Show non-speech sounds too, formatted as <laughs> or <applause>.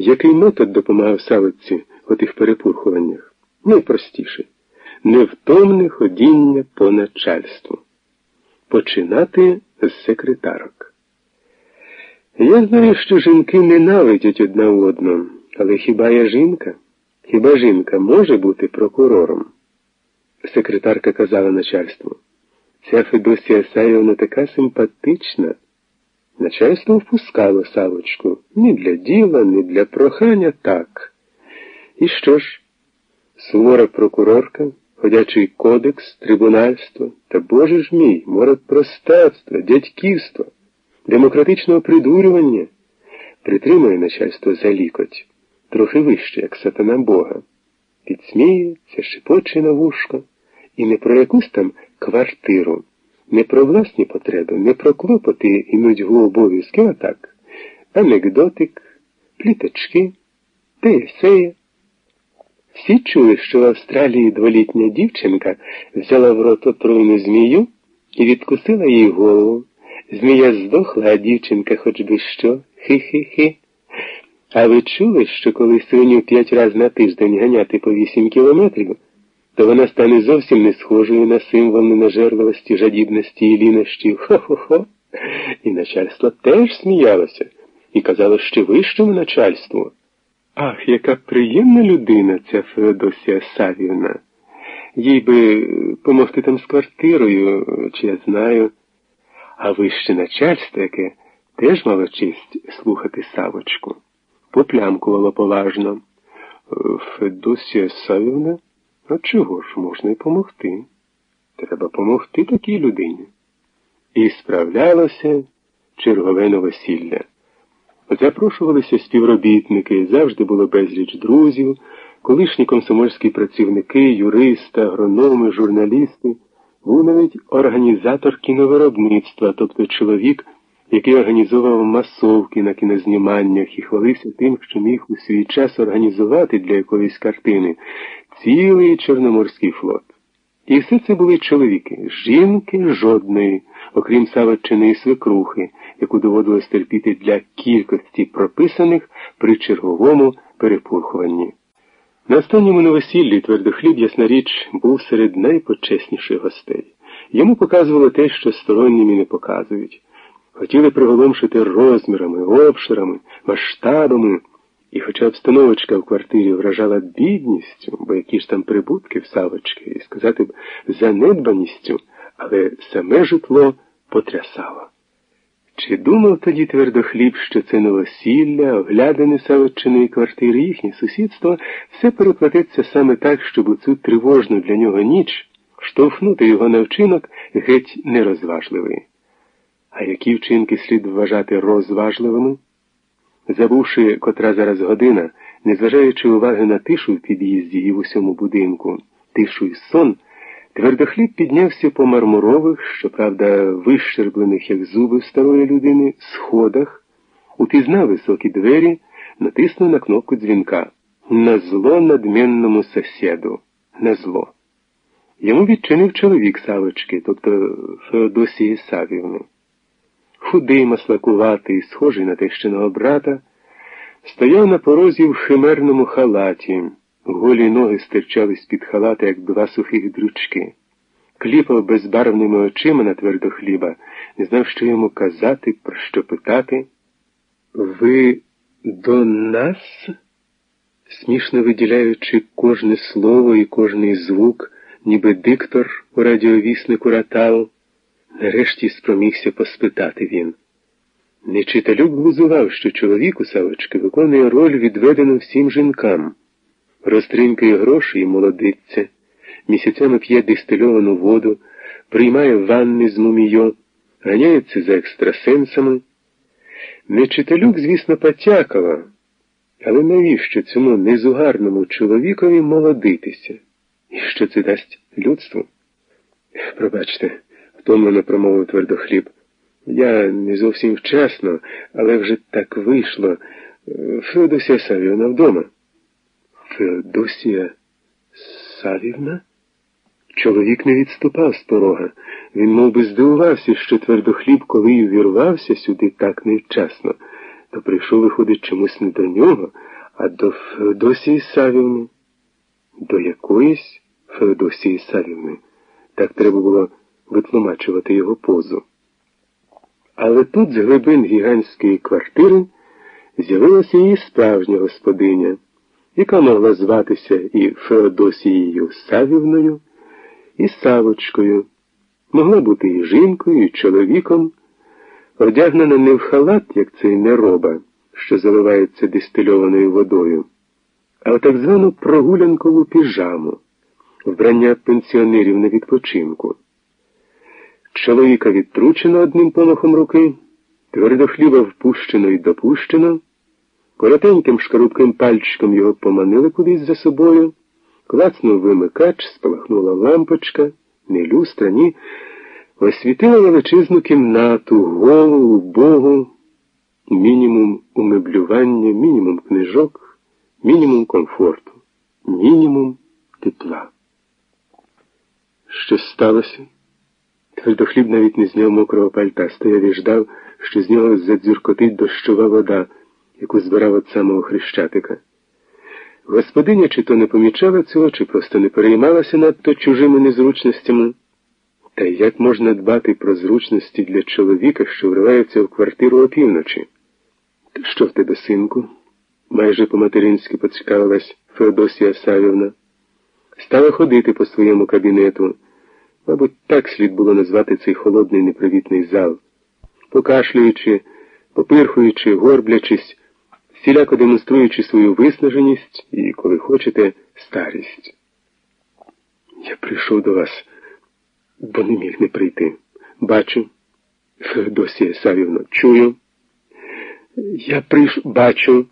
Який метод допомагав Савиці у тих перепурхуваннях? Найпростіший невтомне ходіння по начальству. Починати з секретарок. Я знаю, що жінки ненавидять одна одну, але хіба я жінка? Хіба жінка може бути прокурором? Секретарка казала начальству. Ця Федосія Саєвна така симпатична. Начальство впускало Савочку. Ні для діла, ні для прохання так. І що ж? Сувора прокурорка, ходячий кодекс, трибунальство та, боже ж мій, морок простацтва, дядьківства, демократичного придурювання притримує начальство за лікоть, трохи вище, як сатана Бога, підсміюється, шепоче на вушко, і не про якусь там квартиру, не про власні потреби, не про клопоти і нудьгу обов'язки, а так, анекдотик, пліточки, теєсея. Всі чули, що в Австралії дволітня дівчинка взяла в рот отруйну змію і відкусила їй голову. Змія здохла, а дівчинка хоч би що, хи-хи-хи. А ви чули, що коли свиню п'ять разів на тиждень ганяти по вісім кілометрів, то вона стане зовсім не схожою на символ ненажерливості, жадібності і лінощів. Хо-хо-хо. І начальство теж сміялося і казало, що вищому начальству. Ах, яка приємна людина ця Феодосія Савівна. Їй би помогти там з квартирою, чи я знаю. А вище начальство, яке теж мало честь слухати Савочку. Поплямкувало поважно. Федосія Савівна, а чого ж можна й помогти? Треба помогти такій людині. І справлялося чергове новосілля. Запрошувалися співробітники, завжди було безліч друзів, колишні комсомольські працівники, юристи, агрономи, журналісти, був навіть організатор кіновиробництва, тобто чоловік, який організовував масовки на кінозніманнях і хвалився тим, що міг у свій час організувати для якоїсь картини цілий Чорноморський флот. І все це були чоловіки, жінки жодної, окрім Савоччини і свекрухи, яку доводилось терпіти для кількості прописаних при черговому перепурхуванні. На останньому новосіллі твердохліб, ясна річ, був серед найпочесніших гостей. Йому показувало те, що стороннім і не показують. Хотіли приголомшити розмірами, обширами, масштабами. І хоча обстановочка в квартирі вражала бідністю, бо які ж там прибутки в Савочки, і сказати б занедбаністю, але саме житло потрясало. Чи думав тоді твердохліб, що це новосілля, оглядини Савоччиної квартири, їхнє сусідство, все переплатиться саме так, щоб у цю тривожну для нього ніч штовхнути його на вчинок геть нерозважливий. А які вчинки слід вважати розважливими? Забувши, котра зараз година, незважаючи уваги на тишу в під'їзді і в усьому будинку, тишу і сон, твердохліб піднявся по мармурових, щоправда, вищерблених, як зуби старої людини, сходах, упізнав високі двері, натиснув на кнопку дзвінка. На зло надмінному сусіду. На зло. Йому відчинив чоловік Савочки, тобто Феодосії Савівни худий, маслакуватий, схожий на тещиного брата, стояв на порозі в химерному халаті, голі ноги стирчали з-під халата, як два сухих дрючки. Кліпав безбарвними очима на твердо хліба, не знав, що йому казати, про що питати. Ви до нас? Смішно виділяючи кожне слово і кожний звук, ніби диктор у радіовіснику ратав. Нарешті спромігся поспитати він. Нечиталюк глузував, що чоловік у Савочки виконує роль, відведену всім жінкам, розтринкає гроші і молодиться, місяцями п'є дистильовану воду, приймає ванни з мумійо, ганяється за екстрасенсами. Нечиталюк, звісно, потякала, але навіщо цьому незугарному чоловікові молодитися? І що це дасть людству? Пробачте втомлено промовив твердохліб. Я не зовсім вчасно, але вже так вийшло. Феодосія Савівна вдома. Феодосія Савівна? Чоловік не відступав з порога. Він мов би, здивувався, що твердохліб, коли й увірвався сюди так невчасно, то прийшов, виходить, чомусь не до нього, а до Феодосії Савівни. До якоїсь Феодосії Савівни. Так треба було витлумачувати його позу. Але тут з глибин гігантської квартири з'явилася її справжня господиня, яка могла зватися і Феодосією Савівною, і Савочкою, могла бути і жінкою, і чоловіком, одягнена не в халат, як цей нероба, що заливається дистильованою водою, а в так звану прогулянкову піжаму, вбрання пенсіонерів на відпочинку. Чоловіка відтручено одним помахом руки, твердо хліба впущено і допущено, коротеньким шкарубким пальчиком його поманили кудись за собою, клацнув вимикач, спалахнула лампочка, не люстра, ні, освітила величезну кімнату, голу, убогу, мінімум умеблювання, мінімум книжок, мінімум комфорту, мінімум тепла. Що сталося? Твердохліб навіть не зняв мокрого пальта, стояв і ждав, що з нього задзюркотить дощова вода, яку збирав від самого хрещатика. Господиня чи то не помічала цього, чи просто не переймалася надто чужими незручностями. Та як можна дбати про зручності для чоловіка, що вривається в квартиру опівночі? Та що в тебе, синку? майже по-материнськи поцікавилась Феодосія Савівна. Стала ходити по своєму кабінету. Мабуть, так слід було назвати цей холодний непривітний зал, покашлюючи, попирхуючи, горблячись, всіляко демонструючи свою виснаженість і, коли хочете, старість. Я прийшов до вас, бо не міг не прийти. Бачу, <laughs> Феодосія Савівна, чую. Я прийшов, бачу.